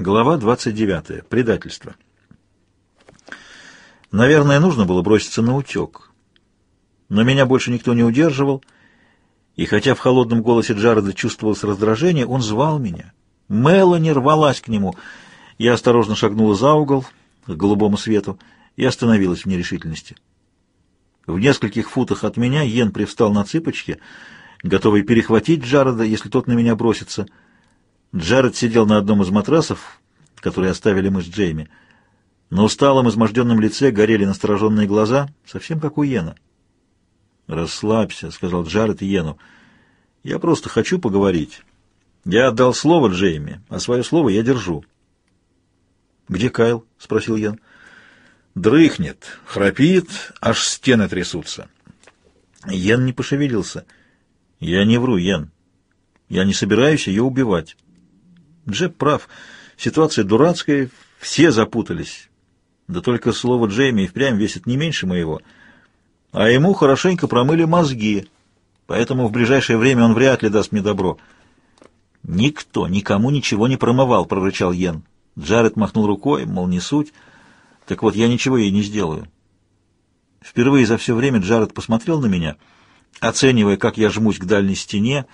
Глава 29. Предательство. Наверное, нужно было броситься на утек. Но меня больше никто не удерживал, и хотя в холодном голосе Джареда чувствовалось раздражение, он звал меня. Мелани рвалась к нему. Я осторожно шагнула за угол к голубому свету и остановилась в нерешительности. В нескольких футах от меня Йен привстал на цыпочки, готовый перехватить Джареда, если тот на меня бросится — Джаред сидел на одном из матрасов, которые оставили мы с Джейми. На усталом, изможденном лице горели настороженные глаза, совсем как у Йена. «Расслабься», — сказал Джаред Йену. «Я просто хочу поговорить. Я отдал слово Джейми, а свое слово я держу». «Где Кайл?» — спросил Йен. «Дрыхнет, храпит, аж стены трясутся». Йен не пошевелился. «Я не вру, Йен. Я не собираюсь ее убивать». Джеб прав. Ситуация дурацкая, все запутались. Да только слово Джейми впрямь весит не меньше моего. А ему хорошенько промыли мозги, поэтому в ближайшее время он вряд ли даст мне добро. «Никто никому ничего не промывал», — прорычал Йен. Джаред махнул рукой, мол, не суть. «Так вот, я ничего ей не сделаю». Впервые за все время Джаред посмотрел на меня, оценивая, как я жмусь к дальней стене,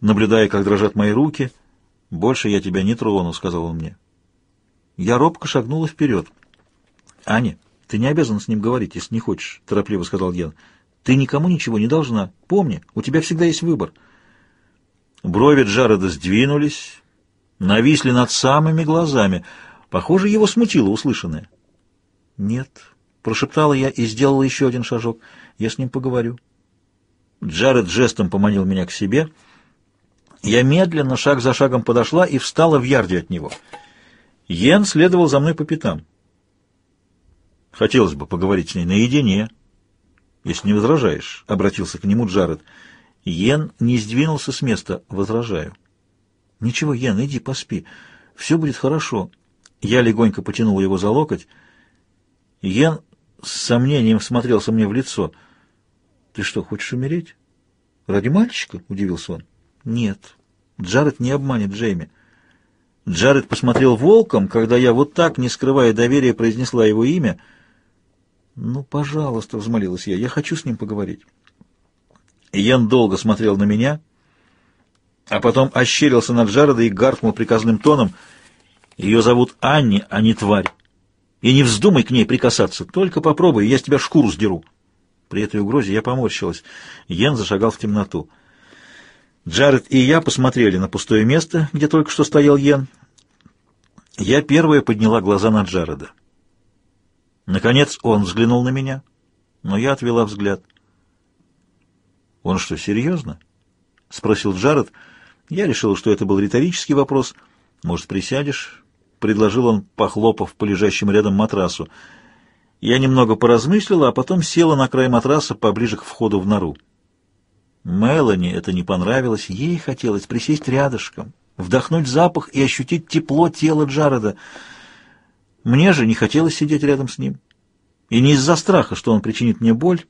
наблюдая, как дрожат мои руки — «Больше я тебя не трону», — сказал он мне. Я робко шагнула вперед. «Аня, ты не обязана с ним говорить, если не хочешь», — торопливо сказал Ян. «Ты никому ничего не должна. Помни, у тебя всегда есть выбор». Брови Джареда сдвинулись, нависли над самыми глазами. Похоже, его смутило услышанное. «Нет», — прошептала я и сделала еще один шажок. «Я с ним поговорю». Джаред жестом поманил меня к себе — я медленно, шаг за шагом подошла и встала в ярде от него. Йен следовал за мной по пятам. Хотелось бы поговорить с ней наедине. Если не возражаешь, — обратился к нему Джаред. Йен не сдвинулся с места. Возражаю. Ничего, Йен, иди поспи. Все будет хорошо. Я легонько потянул его за локоть. Йен с сомнением смотрелся мне в лицо. Ты что, хочешь умереть? Ради мальчика? — удивился он. Нет, Джаред не обманет Джейми. Джаред посмотрел волком, когда я вот так, не скрывая доверия, произнесла его имя. «Ну, пожалуйста», — взмолилась я, — «я хочу с ним поговорить». Ян долго смотрел на меня, а потом ощерился на Джареда и гаркнул приказным тоном. «Ее зовут Анни, а не тварь. И не вздумай к ней прикасаться, только попробуй, я с тебя шкуру сдеру». При этой угрозе я поморщилась. Йен зашагал в темноту. Джаред и я посмотрели на пустое место, где только что стоял Йен. Я первая подняла глаза на Джареда. Наконец он взглянул на меня, но я отвела взгляд. «Он что, серьезно?» — спросил Джаред. Я решил, что это был риторический вопрос. «Может, присядешь?» — предложил он, похлопав по лежащему рядом матрасу. Я немного поразмыслила, а потом села на край матраса поближе к входу в нору. Мелани это не понравилось, ей хотелось присесть рядышком, вдохнуть запах и ощутить тепло тела Джареда. Мне же не хотелось сидеть рядом с ним. И не из-за страха, что он причинит мне боль.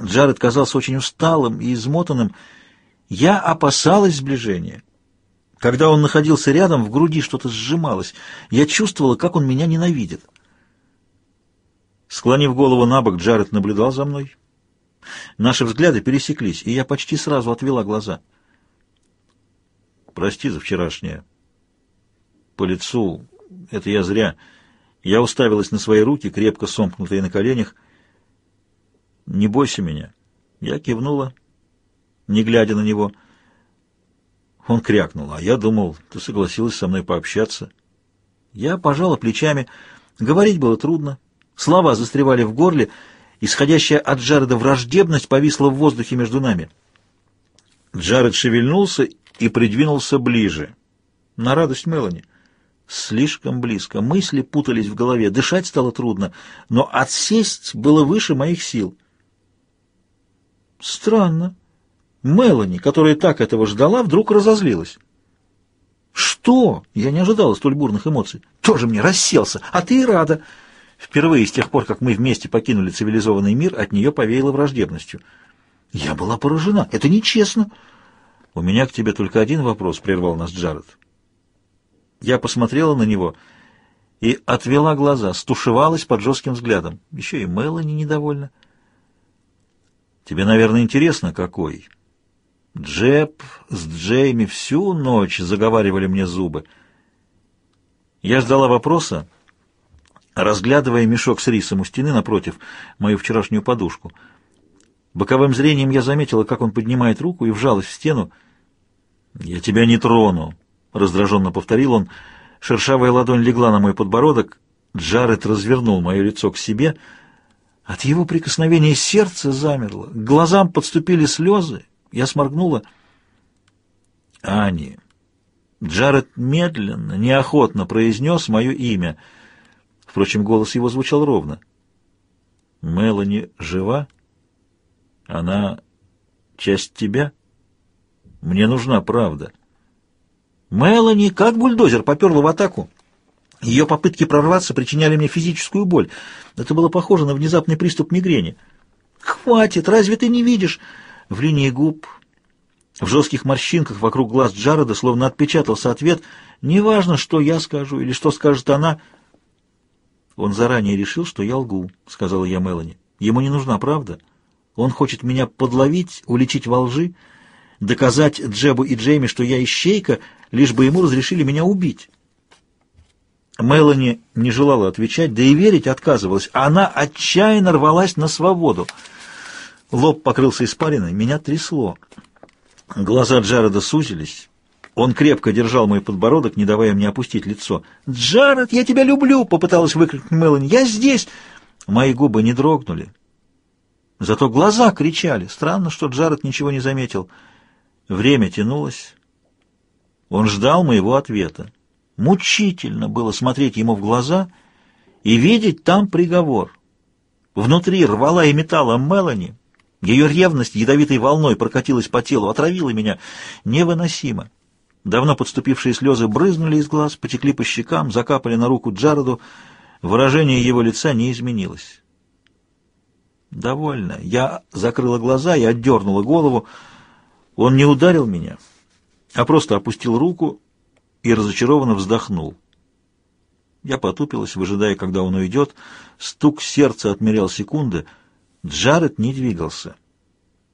Джаред казался очень усталым и измотанным. Я опасалась сближения. Когда он находился рядом, в груди что-то сжималось. Я чувствовала, как он меня ненавидит. Склонив голову на бок, Джаред наблюдал за мной. Наши взгляды пересеклись, и я почти сразу отвела глаза. «Прости за вчерашнее. По лицу это я зря. Я уставилась на свои руки, крепко сомкнутые на коленях. «Не бойся меня». Я кивнула, не глядя на него. Он крякнул, а я думал, ты согласилась со мной пообщаться. Я пожала плечами. Говорить было трудно. Слова застревали в горле, Исходящая от Джареда враждебность повисла в воздухе между нами. Джаред шевельнулся и придвинулся ближе. На радость Мелани. Слишком близко. Мысли путались в голове. Дышать стало трудно, но отсесть было выше моих сил. Странно. Мелани, которая так этого ждала, вдруг разозлилась. «Что?» Я не ожидала столь бурных эмоций. «Тоже мне расселся, а ты и рада!» Впервые с тех пор, как мы вместе покинули цивилизованный мир, от нее повеяло враждебностью. Я была поражена. Это нечестно. У меня к тебе только один вопрос, прервал нас Джаред. Я посмотрела на него и отвела глаза, стушевалась под жестким взглядом. Еще и Мелани недовольна. Тебе, наверное, интересно, какой? Джеб с Джейми всю ночь заговаривали мне зубы. Я ждала вопроса, разглядывая мешок с рисом у стены напротив, мою вчерашнюю подушку. Боковым зрением я заметила, как он поднимает руку и вжалась в стену. «Я тебя не трону», — раздраженно повторил он. Шершавая ладонь легла на мой подбородок. Джаред развернул мое лицо к себе. От его прикосновения сердце замерло. К глазам подступили слезы. Я сморгнула. «Ани». Джаред медленно, неохотно произнес мое имя — Впрочем, голос его звучал ровно. «Мелани жива? Она часть тебя? Мне нужна правда». Мелани, как бульдозер, поперла в атаку. Ее попытки прорваться причиняли мне физическую боль. Это было похоже на внезапный приступ мигрени. «Хватит! Разве ты не видишь?» В линии губ, в жестких морщинках вокруг глаз Джареда словно отпечатался ответ «Неважно, что я скажу или что скажет она», «Он заранее решил, что я лгу», — сказала я Мелани. «Ему не нужна правда. Он хочет меня подловить, уличить во лжи, доказать Джебу и Джейми, что я ищейка, лишь бы ему разрешили меня убить». Мелани не желала отвечать, да и верить отказывалась. Она отчаянно рвалась на свободу. Лоб покрылся испариной, меня трясло. Глаза Джареда сузились. Он крепко держал мой подбородок, не давая мне опустить лицо. «Джаред, я тебя люблю!» — попыталась выкрикнуть Мелани. «Я здесь!» Мои губы не дрогнули. Зато глаза кричали. Странно, что Джаред ничего не заметил. Время тянулось. Он ждал моего ответа. Мучительно было смотреть ему в глаза и видеть там приговор. Внутри рвала и металла Мелани. Ее ревность ядовитой волной прокатилась по телу, отравила меня. Невыносимо. Давно подступившие слезы брызнули из глаз, потекли по щекам, закапали на руку Джареду. Выражение его лица не изменилось. «Довольно». Я закрыла глаза и отдернула голову. Он не ударил меня, а просто опустил руку и разочарованно вздохнул. Я потупилась, выжидая, когда он уйдет. Стук сердца отмерял секунды. Джаред не двигался.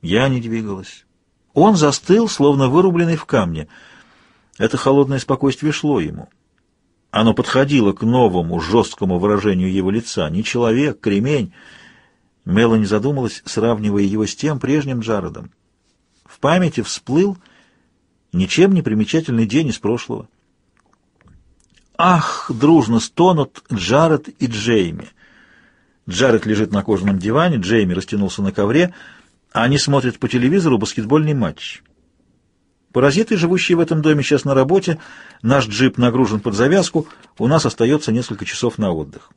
Я не двигалась. Он застыл, словно вырубленный в камне — это холодное спокойствие шло ему. Оно подходило к новому, жесткому выражению его лица. Не человек, кремень. Мелани задумалась, сравнивая его с тем прежним Джаредом. В памяти всплыл ничем не примечательный день из прошлого. Ах, дружно стонут Джаред и Джейми. Джаред лежит на кожаном диване, Джейми растянулся на ковре, а они смотрят по телевизору баскетбольный матч. Паразиты, живущие в этом доме, сейчас на работе. Наш джип нагружен под завязку. У нас остается несколько часов на отдых.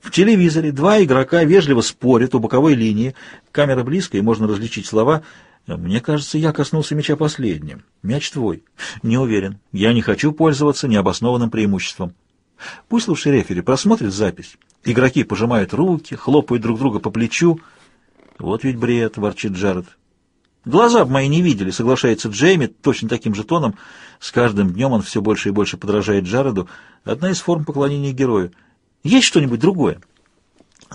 В телевизоре два игрока вежливо спорят у боковой линии. Камера близко, и можно различить слова. Мне кажется, я коснулся мяча последним. Мяч твой. Не уверен. Я не хочу пользоваться необоснованным преимуществом. Пусть лучше рефери просмотрит запись. Игроки пожимают руки, хлопают друг друга по плечу. Вот ведь бред, ворчит Джаред. Глаза бы мои не видели, соглашается Джейми точно таким же тоном. С каждым днем он все больше и больше подражает Джареду. Одна из форм поклонения герою. Есть что-нибудь другое?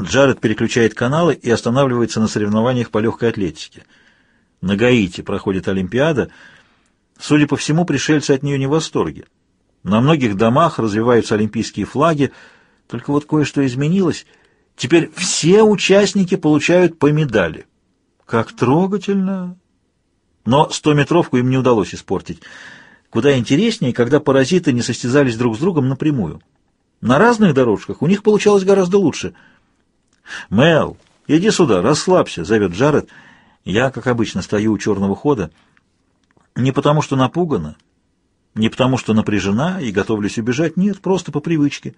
Джаред переключает каналы и останавливается на соревнованиях по легкой атлетике. На Гаити проходит Олимпиада. Судя по всему, пришельцы от нее не в восторге. На многих домах развиваются олимпийские флаги, только вот кое-что изменилось. Теперь все участники получают по медали. Как трогательно! Но стометровку им не удалось испортить. Куда интереснее, когда паразиты не состязались друг с другом напрямую. На разных дорожках у них получалось гораздо лучше. «Мел, иди сюда, расслабься», — зовет Джаред. Я, как обычно, стою у черного хода. Не потому, что напугана, не потому, что напряжена и готовлюсь убежать, нет, просто по привычке.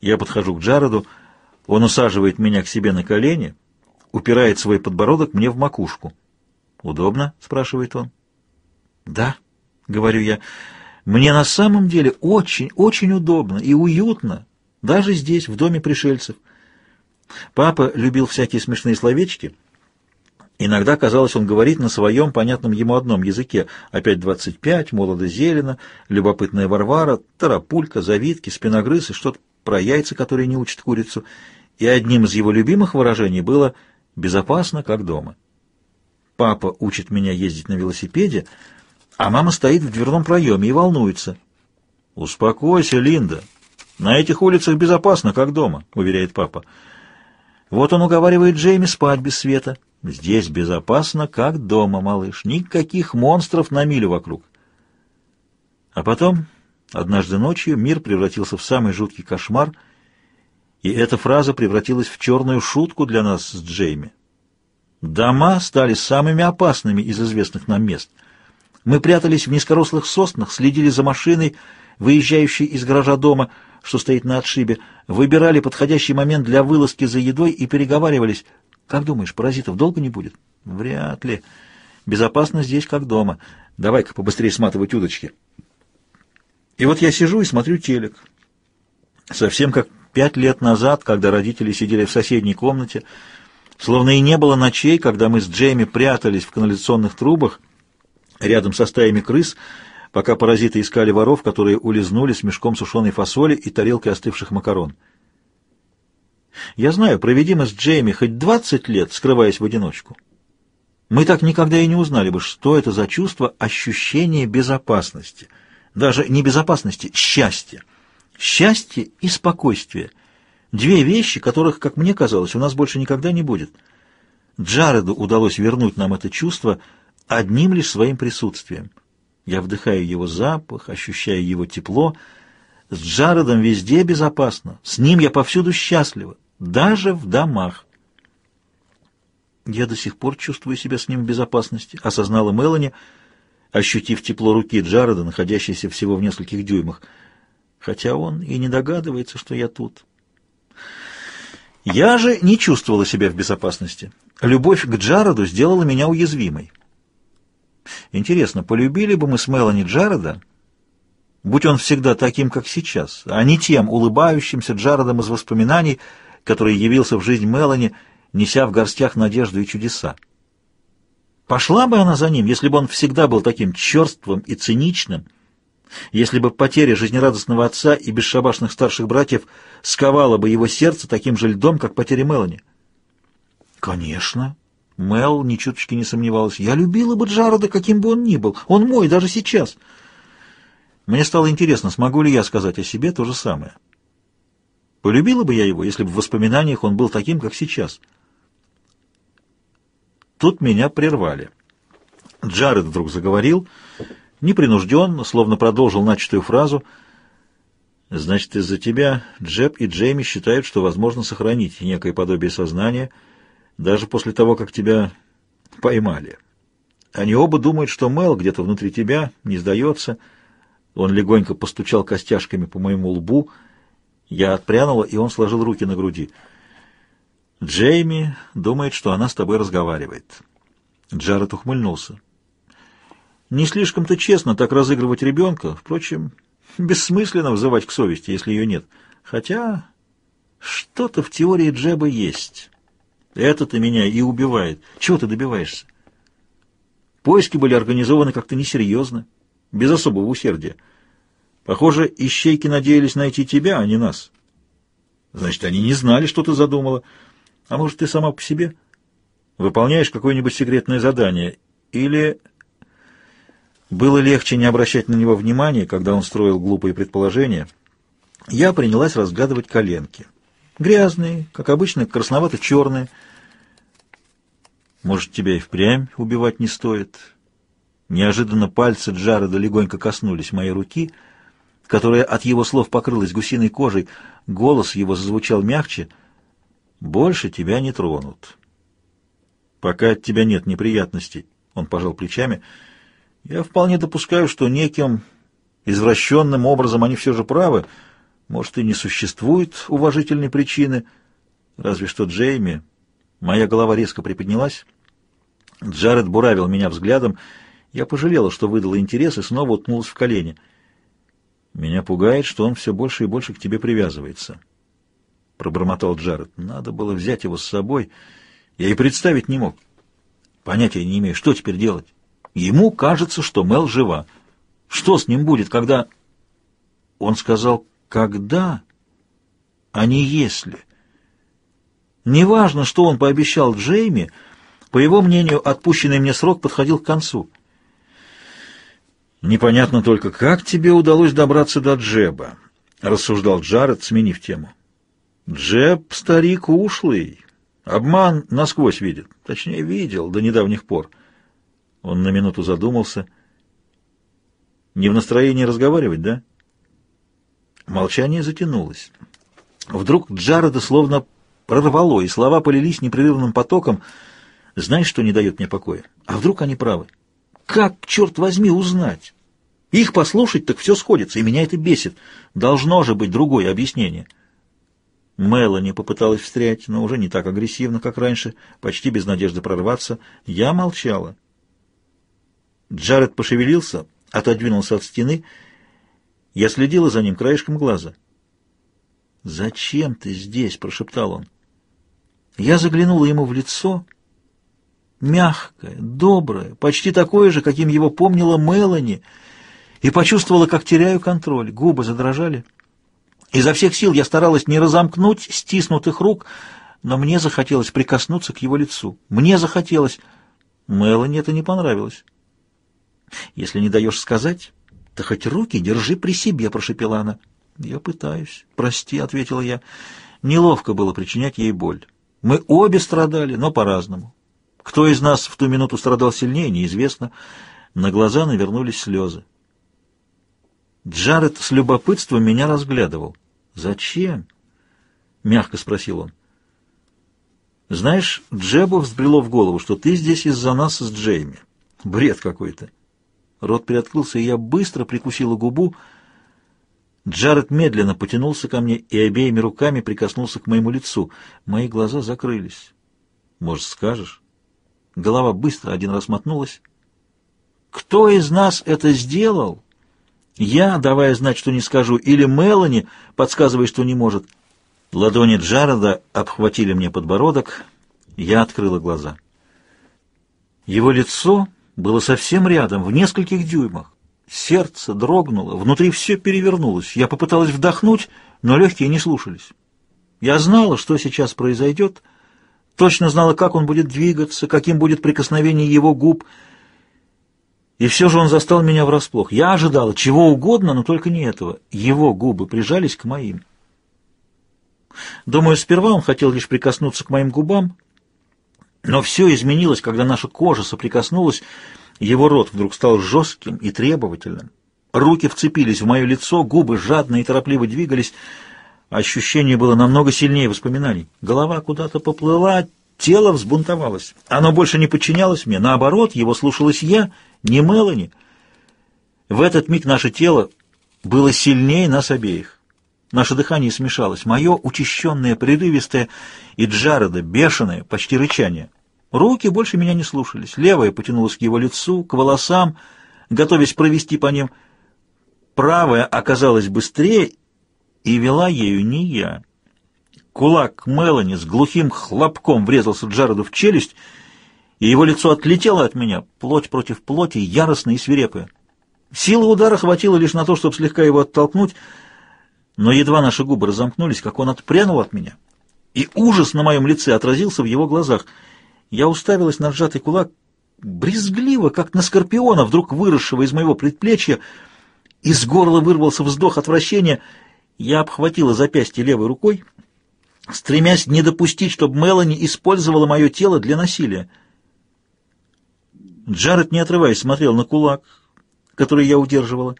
Я подхожу к Джареду, он усаживает меня к себе на колени — упирает свой подбородок мне в макушку. «Удобно?» — спрашивает он. «Да», — говорю я, — «мне на самом деле очень, очень удобно и уютно, даже здесь, в доме пришельцев». Папа любил всякие смешные словечки. Иногда, казалось, он говорит на своем, понятном ему одном языке. Опять двадцать пять, молодо зелено, любопытная Варвара, тарапулька, завитки, спиногрыз и что-то про яйца, которые не учат курицу. И одним из его любимых выражений было «безопасно, как дома». Папа учит меня ездить на велосипеде, а мама стоит в дверном проеме и волнуется. «Успокойся, Линда. На этих улицах безопасно, как дома», — уверяет папа. Вот он уговаривает Джейми спать без света. Здесь безопасно, как дома, малыш. Никаких монстров на милю вокруг. А потом, однажды ночью, мир превратился в самый жуткий кошмар, и эта фраза превратилась в черную шутку для нас с Джейми. Дома стали самыми опасными из известных нам мест. Мы прятались в низкорослых соснах, следили за машиной, выезжающей из гаража дома, что стоит на отшибе, выбирали подходящий момент для вылазки за едой и переговаривались. Как думаешь, паразитов долго не будет? Вряд ли. Безопасно здесь, как дома. Давай-ка побыстрее сматывать удочки. И вот я сижу и смотрю телек. Совсем как пять лет назад, когда родители сидели в соседней комнате, словно и не было ночей, когда мы с Джейми прятались в канализационных трубах рядом со стаями крыс, пока паразиты искали воров, которые улизнули с мешком сушеной фасоли и тарелкой остывших макарон. Я знаю, проведи мы с Джейми хоть двадцать лет, скрываясь в одиночку. Мы так никогда и не узнали бы, что это за чувство ощущения безопасности. Даже не безопасности, счастья. Счастье и спокойствие. Две вещи, которых, как мне казалось, у нас больше никогда не будет. Джареду удалось вернуть нам это чувство одним лишь своим присутствием. Я вдыхаю его запах, ощущаю его тепло. С Джаредом везде безопасно. С ним я повсюду счастлива, даже в домах. Я до сих пор чувствую себя с ним в безопасности, осознала Мелани, ощутив тепло руки Джареда, находящейся всего в нескольких дюймах. Хотя он и не догадывается, что я тут. Я же не чувствовала себя в безопасности. Любовь к Джареду сделала меня уязвимой. Интересно, полюбили бы мы с Мелани Джареда, будь он всегда таким, как сейчас, а не тем улыбающимся Джаредом из воспоминаний, который явился в жизнь Мелани, неся в горстях надежду и чудеса. Пошла бы она за ним, если бы он всегда был таким черствым и циничным, если бы потеря жизнерадостного отца и бесшабашных старших братьев сковала бы его сердце таким же льдом, как потеря Мелани. Конечно, Мел ни чуточки не сомневалась. «Я любила бы Джареда, каким бы он ни был. Он мой даже сейчас». Мне стало интересно, смогу ли я сказать о себе то же самое. Полюбила бы я его, если бы в воспоминаниях он был таким, как сейчас. Тут меня прервали. Джаред вдруг заговорил, непринужденно, словно продолжил начатую фразу. «Значит, из-за тебя Джеб и Джейми считают, что возможно сохранить некое подобие сознания — даже после того, как тебя поймали. Они оба думают, что Мел где-то внутри тебя не сдается. Он легонько постучал костяшками по моему лбу. Я отпрянула, и он сложил руки на груди. Джейми думает, что она с тобой разговаривает. Джаред ухмыльнулся. Не слишком-то честно так разыгрывать ребенка. Впрочем, бессмысленно взывать к совести, если ее нет. Хотя что-то в теории Джеба есть». Это-то меня и убивает. Чего ты добиваешься? Поиски были организованы как-то несерьезно, без особого усердия. Похоже, ищейки надеялись найти тебя, а не нас. Значит, они не знали, что ты задумала. А может, ты сама по себе? Выполняешь какое-нибудь секретное задание? Или... Было легче не обращать на него внимания, когда он строил глупые предположения. Я принялась разгадывать коленки. Грязные, как обычно, красновато-черные. Может, тебя и впрямь убивать не стоит? Неожиданно пальцы Джареда легонько коснулись моей руки, которая от его слов покрылась гусиной кожей. Голос его зазвучал мягче. «Больше тебя не тронут». «Пока от тебя нет неприятностей», — он пожал плечами. «Я вполне допускаю, что неким извращенным образом они все же правы». Может, и не существует уважительной причины. Разве что Джейми... Моя голова резко приподнялась. Джаред буравил меня взглядом. Я пожалела, что выдала интерес, и снова уткнулась в колени. «Меня пугает, что он все больше и больше к тебе привязывается», — пробормотал Джаред. «Надо было взять его с собой. Я и представить не мог». Понятия не имею, что теперь делать. Ему кажется, что Мел жива. Что с ним будет, когда... Он сказал «когда», а не «если». Неважно, что он пообещал Джейми, по его мнению, отпущенный мне срок подходил к концу. «Непонятно только, как тебе удалось добраться до Джеба?» — рассуждал Джаред, сменив тему. «Джеб — старик ушлый, обман насквозь видит, точнее, видел до недавних пор». Он на минуту задумался. «Не в настроении разговаривать, да?» Молчание затянулось. Вдруг Джареда словно прорвало, и слова полились непрерывным потоком. Знаешь, что не дает мне покоя? А вдруг они правы? Как, черт возьми, узнать? Их послушать, так все сходится, и меня это бесит. Должно же быть другое объяснение. Мелани попыталась встрять, но уже не так агрессивно, как раньше, почти без надежды прорваться. Я молчала. Джаред пошевелился, отодвинулся от стены. Я следила за ним краешком глаза. «Зачем ты здесь?» — прошептал он. Я заглянула ему в лицо, мягкое, доброе, почти такое же, каким его помнила Мелани, и почувствовала, как теряю контроль. Губы задрожали. Изо всех сил я старалась не разомкнуть стиснутых рук, но мне захотелось прикоснуться к его лицу. Мне захотелось... Мелани это не понравилось. «Если не даешь сказать, то хоть руки держи при себе», — прошепела она. «Я пытаюсь. Прости», — ответила я. Неловко было причинять ей боль. Мы обе страдали, но по-разному. Кто из нас в ту минуту страдал сильнее, неизвестно. На глаза навернулись слезы. Джаред с любопытством меня разглядывал. «Зачем?» — мягко спросил он. «Знаешь, Джебу взбрело в голову, что ты здесь из-за нас с Джейми. Бред какой-то». Рот приоткрылся, и я быстро прикусила губу. Джаред медленно потянулся ко мне и обеими руками прикоснулся к моему лицу. Мои глаза закрылись. «Может, скажешь?» Голова быстро один раз мотнулась. «Кто из нас это сделал?» «Я, давая знать, что не скажу, или Мелани, подсказывая, что не может». Ладони Джареда обхватили мне подбородок. Я открыла глаза. Его лицо было совсем рядом, в нескольких дюймах. Сердце дрогнуло, внутри все перевернулось. Я попыталась вдохнуть, но легкие не слушались. Я знала, что сейчас произойдет, точно знала, как он будет двигаться, каким будет прикосновение его губ. И все же он застал меня врасплох. Я ожидала чего угодно, но только не этого. Его губы прижались к моим. Думаю, сперва он хотел лишь прикоснуться к моим губам, но все изменилось, когда наша кожа соприкоснулась, его рот вдруг стал жестким и требовательным. Руки вцепились в мое лицо, губы жадно и торопливо двигались. Ощущение было намного сильнее воспоминаний. Голова куда-то поплыла, тело взбунтовалось. Оно больше не подчинялось мне. Наоборот, его слушалась я, не Мелани. В этот миг наше тело было сильнее нас обеих. Наше дыхание смешалось. Мое учащенное, прерывистое и Джареда, бешеное, почти рычание. Руки больше меня не слушались. Левая потянулась к его лицу, к волосам, готовясь провести по ним. Правая оказалась быстрее и вела ею не я. Кулак Мелани с глухим хлопком врезался Джареду в челюсть, и его лицо отлетело от меня, плоть против плоти, яростно и свирепое. Силы удара хватило лишь на то, чтобы слегка его оттолкнуть, но едва наши губы разомкнулись, как он отпрянул от меня, и ужас на моем лице отразился в его глазах — я уставилась на сжатый кулак, брезгливо, как на скорпиона, вдруг выросшего из моего предплечья. Из горла вырвался вздох отвращения. Я обхватила запястье левой рукой, стремясь не допустить, чтобы Мелани использовала мое тело для насилия. Джаред, не отрываясь, смотрел на кулак, который я удерживала,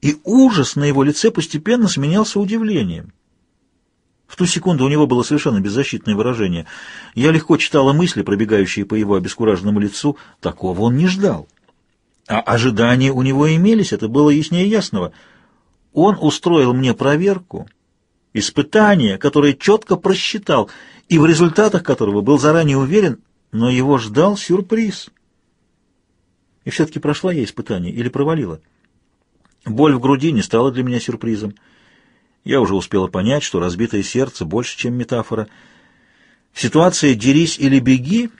и ужас на его лице постепенно сменялся удивлением. В ту секунду у него было совершенно беззащитное выражение. Я легко читала мысли, пробегающие по его обескураженному лицу. Такого он не ждал. А ожидания у него имелись, это было яснее ясного. Он устроил мне проверку, испытание, которое четко просчитал, и в результатах которого был заранее уверен, но его ждал сюрприз. И все-таки прошла я испытание или провалила? Боль в груди не стала для меня сюрпризом. Я уже успела понять, что разбитое сердце больше, чем метафора. В ситуации «дерись или беги»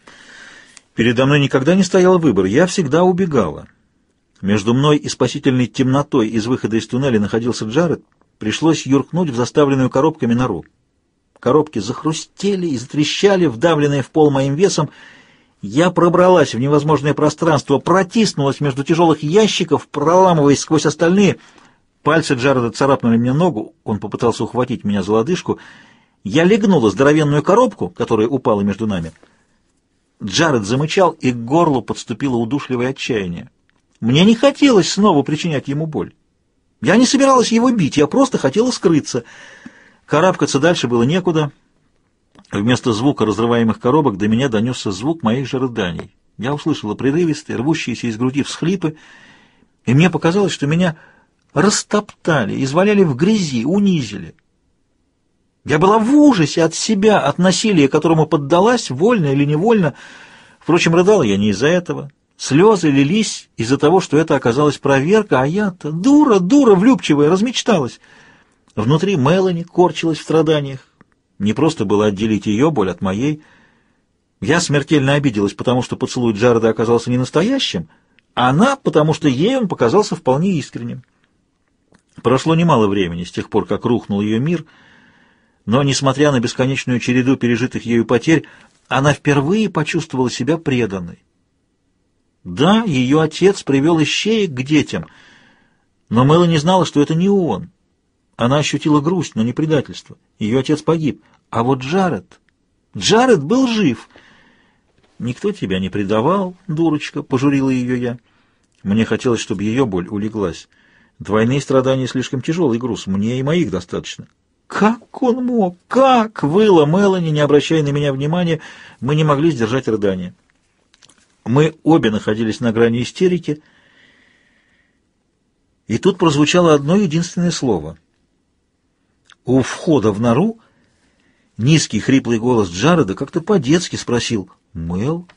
Передо мной никогда не стоял выбор, я всегда убегала. Между мной и спасительной темнотой из выхода из туннеля находился Джаред, пришлось юркнуть в заставленную коробками нору. Коробки захрустели и затрещали, вдавленные в пол моим весом. Я пробралась в невозможное пространство, протиснулась между тяжелых ящиков, проламываясь сквозь остальные. Пальцы Джареда царапнули мне ногу, он попытался ухватить меня за лодыжку. Я легнула здоровенную коробку, которая упала между нами. Джаред замычал, и к горлу подступило удушливое отчаяние. Мне не хотелось снова причинять ему боль. Я не собиралась его бить, я просто хотела скрыться. Карабкаться дальше было некуда. Вместо звука разрываемых коробок до меня донесся звук моих же рыданий. Я услышала прерывистые, рвущиеся из груди всхлипы, и мне показалось, что меня растоптали, изваляли в грязи, унизили. Я была в ужасе от себя, от насилия, которому поддалась, вольно или невольно. Впрочем, рыдала я не из-за этого. Слезы лились из-за того, что это оказалась проверка, а я-то, дура, дура, влюбчивая, размечталась. Внутри Мелани корчилась в страданиях. Не просто было отделить ее боль от моей. Я смертельно обиделась, потому что поцелуй Джареда оказался не настоящим, а она, потому что ей он показался вполне искренним. Прошло немало времени с тех пор, как рухнул ее мир, но, несмотря на бесконечную череду пережитых ею потерь, она впервые почувствовала себя преданной. Да, ее отец привел ищеек к детям, но Мэла не знала, что это не он. Она ощутила грусть, но не предательство. Ее отец погиб. А вот Джаред... Джаред был жив. «Никто тебя не предавал, дурочка», — пожурила ее я. Мне хотелось, чтобы ее боль улеглась. Двойные страдания слишком тяжелый груз, мне и моих достаточно. «Как он мог? Как?» — выла Мелани, не обращая на меня внимания. Мы не могли сдержать рыдания. Мы обе находились на грани истерики, и тут прозвучало одно единственное слово. У входа в нору низкий хриплый голос Джареда как-то по-детски спросил «Мэл?»